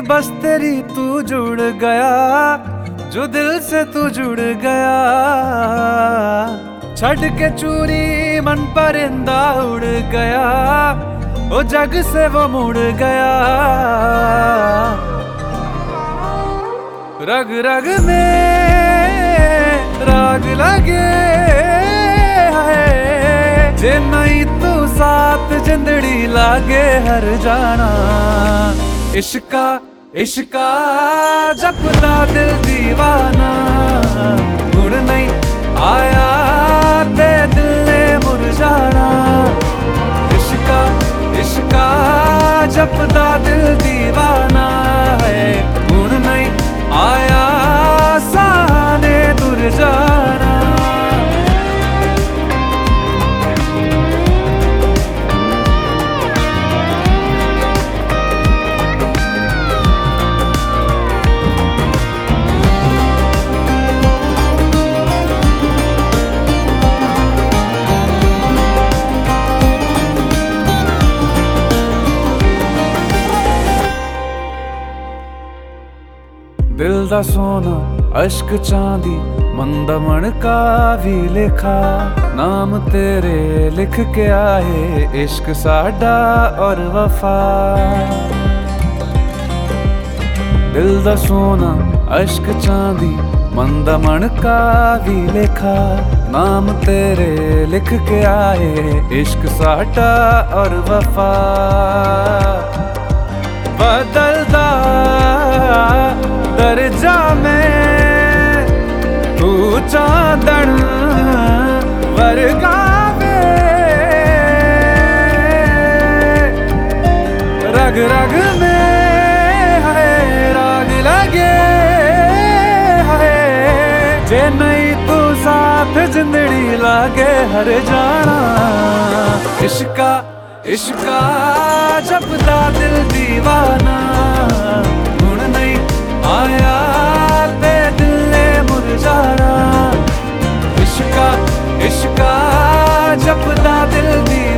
बस तेरी तू जुड़ गया, जो दिल से तू जुड़ गया। छड़ के चूरी, मन परिंदा उड़ गया, ओ जग से वो मुड़ गया। रग रग में जिंदड़ी लागे हर जाना। इश्का इश्का जपदा दिल दीवाना। गुण नहीं आया ते दिल ने मुरझाना। इश्का इश्का जपदा दिल ਦਿਲ ਦਾ ਸੋਨਾ ਅਸ਼ਕ ਚਾਂਦੀ ਮੰਦਮਣ ਕਾ ਵੀ ਲਿਖਾ ਨਾਮ ਤੇਰੇ ਲਿਖ ਕੇ ਆਏ ਇਸ਼ਕ ਸਾਡਾ ਔਰ ਵਫਾ ਦਿਲ ਦਾ ਸੋਨਾ ਅਸ਼ਕ ਚਾਂਦੀ ਮੰਦਮਣ ਕਾ ਵੀ ਲਿਖਾ ਨਾਮ ਤੇਰੇ ਲਿਖ ਕੇ ਆਏ ਇਸ਼ਕ ਸਾਡਾ ਔਰ ਵਫਾ बदलदा दर्जा में तू चांदन वर्गावे। रग रग में है, राग लगे है। जे नहीं तू साथ जिंदड़ी लागे हर जाना। इश्का इश्का, जपदा दिल दीवाना। जपदा दिल दी